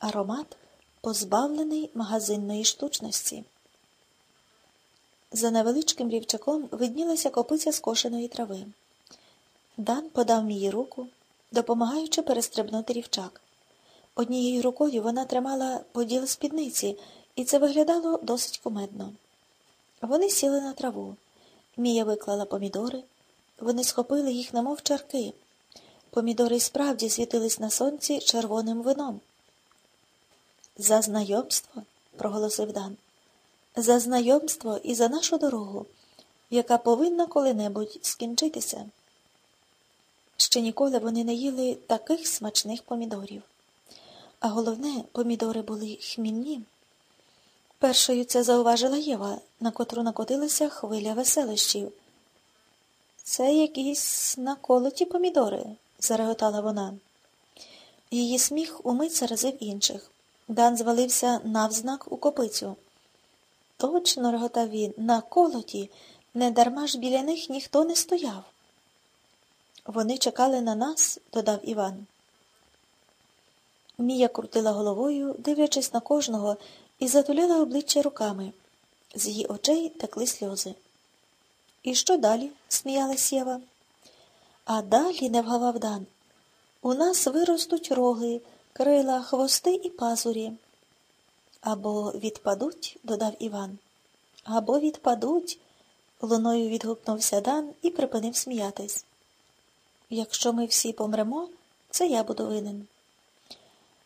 аромат, позбавлений магазинної штучності. За невеличким рівчаком виднілася копиця скошеної трави. Дан подав мені руку, допомагаючи перестрибнути рівчак. Однією рукою вона тримала поділ спідниці, і це виглядало досить кумедно. Вони сіли на траву. Мія виклала помідори, вони схопили їх, немов чарки. Помідори справді світились на сонці червоним вином. За знайомство, проголосив Дан, за знайомство і за нашу дорогу, яка повинна коли-небудь скінчитися. Ще ніколи вони не їли таких смачних помідорів. А головне, помідори були хмільні. Першою це зауважила Єва, на котру накотилася хвиля веселощів. Це якісь наколоті помідори, зареготала вона. Її сміх умить заразив інших. Дан звалився навзнак у копицю. Точно, реготав він, на колоті, недарма ж біля них ніхто не стояв. Вони чекали на нас, додав Іван. Мія крутила головою, дивлячись на кожного, і затуляла обличчя руками. З її очей текли сльози. І що далі? сміялась Єва. А далі не вгавав Дан. У нас виростуть роги, крила, хвости і пазурі. Або відпадуть, додав Іван. Або відпадуть, луною відгукнувся Дан і припинив сміятись. Якщо ми всі помремо, це я буду винен.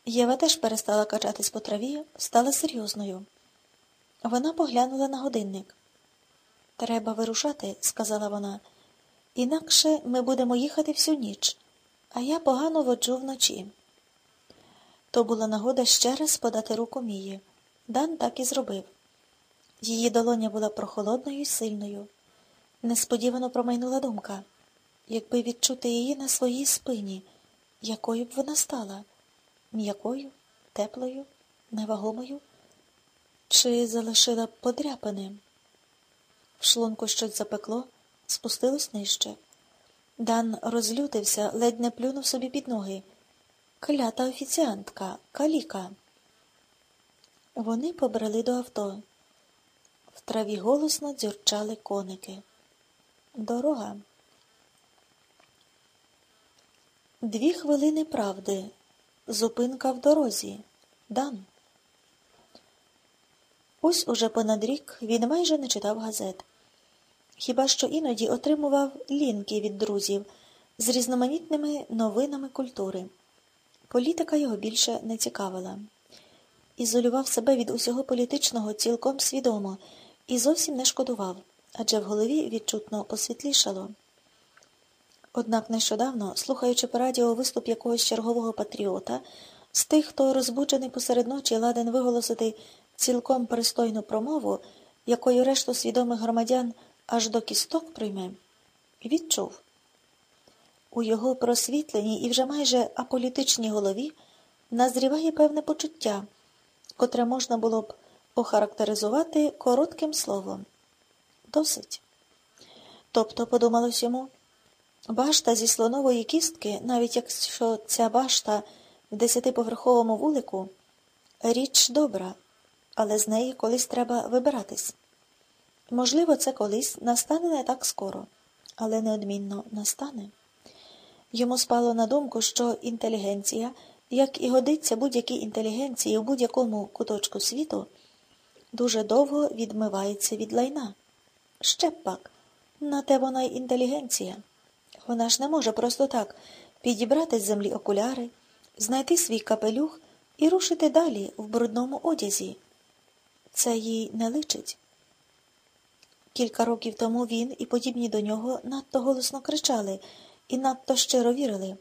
Єва теж перестала качатись по траві, стала серйозною. Вона поглянула на годинник. Треба вирушати, сказала вона, інакше ми будемо їхати всю ніч, а я погано воджу вночі. То була нагода ще раз подати руку Мії. Дан так і зробив. Її долоня була прохолодною і сильною. Несподівано промайнула думка якби відчути її на своїй спині, якою б вона стала м'якою, теплою, невагомою, чи залишила б подряпини. В шлунку щось запекло, спустилось нижче. Дан розлютився, ледь не плюнув собі під ноги. Клята офіціантка, каліка. Вони побрели до авто. В траві голосно дзюрчали коники. Дорога. Дві хвилини правди. Зупинка в дорозі. Дан. Ось уже понад рік він майже не читав газет. Хіба що іноді отримував лінки від друзів з різноманітними новинами культури. Політика його більше не цікавила. Ізолював себе від усього політичного цілком свідомо і зовсім не шкодував, адже в голові відчутно посвітлішало. Однак нещодавно, слухаючи по радіо виступ якогось чергового патріота, з тих, хто розбуджений посеред ночі ладен виголосити цілком пристойну промову, якою решту свідомих громадян аж до кісток прийме, відчув. У його просвітленій і вже майже аполітичній голові назріває певне почуття, котре можна було б охарактеризувати коротким словом. Досить. Тобто, подумалось йому, Башта зі слонової кістки, навіть якщо ця башта в десятиповерховому вулику, річ добра, але з неї колись треба вибиратись. Можливо, це колись настане не так скоро, але неодмінно настане. Йому спало на думку, що інтелігенція, як і годиться будь-якій інтелігенції у будь-якому куточку світу, дуже довго відмивається від лайна. Ще пак, на те вона й інтелігенція. Вона ж не може просто так підібрати з землі окуляри, знайти свій капелюх і рушити далі в брудному одязі. Це їй не личить. Кілька років тому він і подібні до нього надто голосно кричали і надто щиро вірили,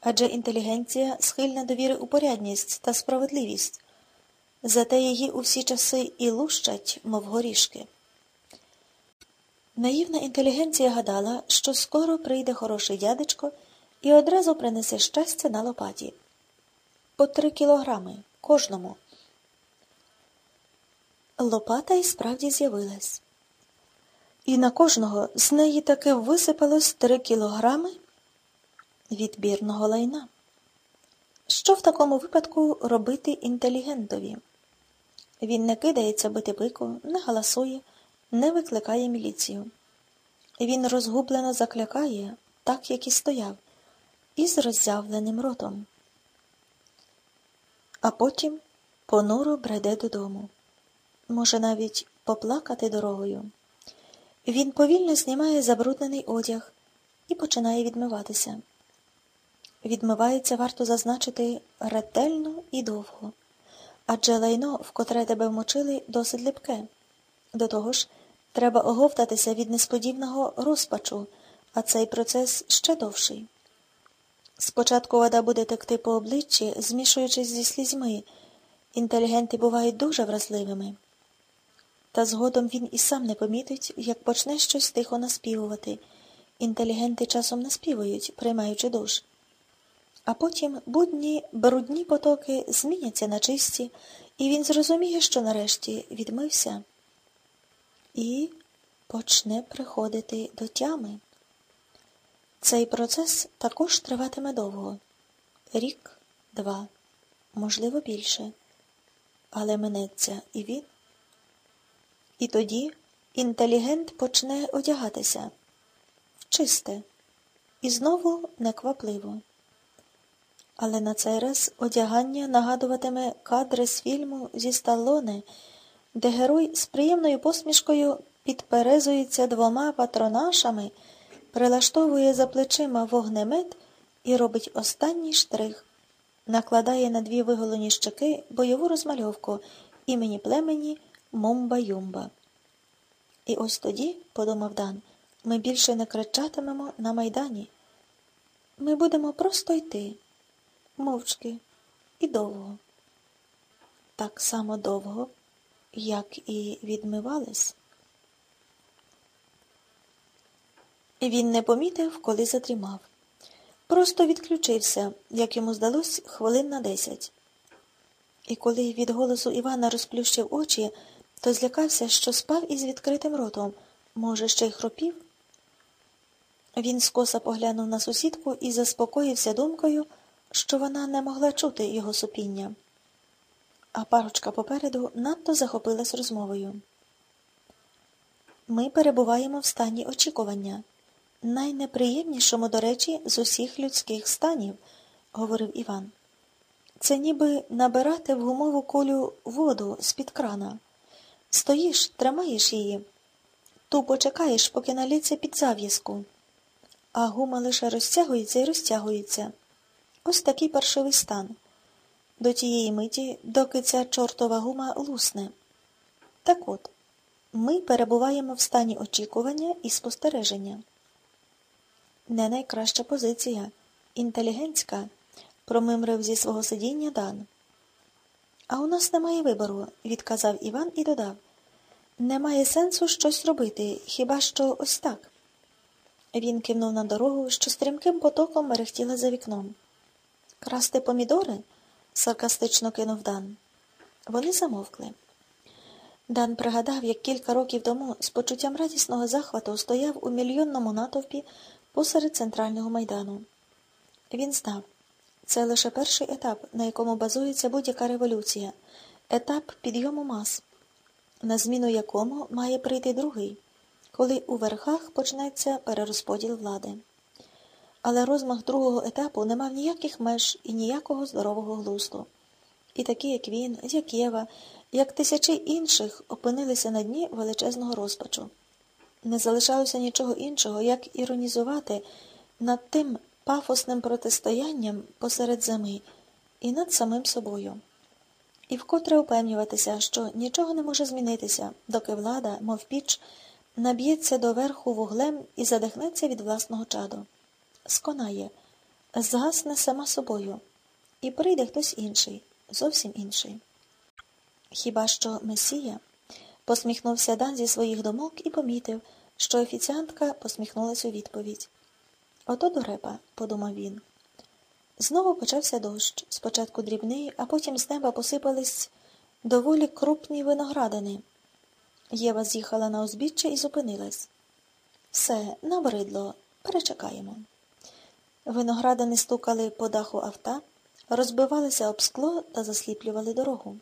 адже інтелігенція схильна до віри у порядність та справедливість, зате її у всі часи і лущать, мов горішки. Наївна інтелігенція гадала, що скоро прийде хороший дядечко і одразу принесе щастя на лопаті. По три кілограми кожному. Лопата і справді з'явилась. І на кожного з неї таки висипалось три кілограми відбірного лайна. Що в такому випадку робити інтелігентові? Він не кидається бити пику, не галасує, не викликає міліцію. Він розгублено заклякає, так як і стояв, із роззявленим ротом. А потім понуро бреде додому. Може навіть поплакати дорогою. Він повільно знімає забруднений одяг і починає відмиватися. Відмивається, варто зазначити, ретельно і довго, адже лайно, в котре тебе вмочили, досить липке. До того ж, треба оговтатися від несподівного розпачу, а цей процес ще довший. Спочатку вода буде текти по обличчі, змішуючись зі слізьми. Інтелігенти бувають дуже вразливими. Та згодом він і сам не помітить, як почне щось тихо наспівувати. Інтелігенти часом наспівують, приймаючи душ. А потім будні брудні потоки зміняться на чисті, і він зрозуміє, що нарешті відмився і почне приходити до тями. Цей процес також триватиме довго рік, два, можливо, більше, але минеться і він. І тоді інтелігент почне одягатися. В чисте. І знову неквапливо. Але на цей раз одягання нагадуватиме кадри з фільму зі Сталлоне, де герой з приємною посмішкою підперезується двома патронашами, прилаштовує за плечима вогнемет і робить останній штрих, накладає на дві виголені щеки бойову розмальовку імені племені Момба-Юмба. І ось тоді, подумав Дан, ми більше не кричатимемо на майдані. Ми будемо просто йти мовчки і довго. Так само довго, як і відмивались. Він не помітив, коли задрімав. Просто відключився, як йому здалось, хвилин на десять. І коли від голосу Івана розплющив очі, то злякався, що спав із відкритим ротом, може, ще й хропів. Він скоса поглянув на сусідку і заспокоївся думкою, що вона не могла чути його супіння. А парочка попереду надто захопилась розмовою. Ми перебуваємо в стані очікування, найнеприємнішому, до речі, з усіх людських станів, говорив Іван. Це ніби набирати в гумову колю воду з-під крана. Стоїш, тримаєш її, тупо чекаєш, поки наліться під зав'язку, а гума лише розтягується і розтягується. Ось такий паршивий стан. До тієї миті, доки ця чортова гума лусне. Так от, ми перебуваємо в стані очікування і спостереження. Не найкраща позиція, інтелігентська, промимрив зі свого сидіння Дан. А у нас немає вибору, відказав Іван і додав. Немає сенсу щось робити, хіба що ось так. Він кивнув на дорогу, що стрімким потоком мерехтіла за вікном. Красти помідори? саркастично кинув Дан. Вони замовкли. Дан пригадав, як кілька років тому з почуттям радісного захвату стояв у мільйонному натовпі посеред центрального майдану. Він знав, це лише перший етап, на якому базується будь-яка революція, етап підйому мас, на зміну якому має прийти другий, коли у верхах почнеться перерозподіл влади але розмах другого етапу не мав ніяких меж і ніякого здорового глузду. І такі, як він, як Єва, як тисячі інших, опинилися на дні величезного розпачу. Не залишалося нічого іншого, як іронізувати над тим пафосним протистоянням посеред зими і над самим собою. І вкотре упевнюватися, що нічого не може змінитися, доки влада, мов піч, наб'ється до верху вуглем і задихнеться від власного чаду сконає, згасне сама собою, і прийде хтось інший, зовсім інший. Хіба що Месія? посміхнувся Дан зі своїх думок і помітив, що офіціантка посміхнулась у відповідь. Ото дурепа, подумав він. Знову почався дощ, спочатку дрібний, а потім з неба посипались доволі крупні виноградини. Єва з'їхала на узбіччя і зупинилась. Все, набридло, перечекаємо. Виноградини стукали по даху авто, розбивалися об скло та засліплювали дорогу.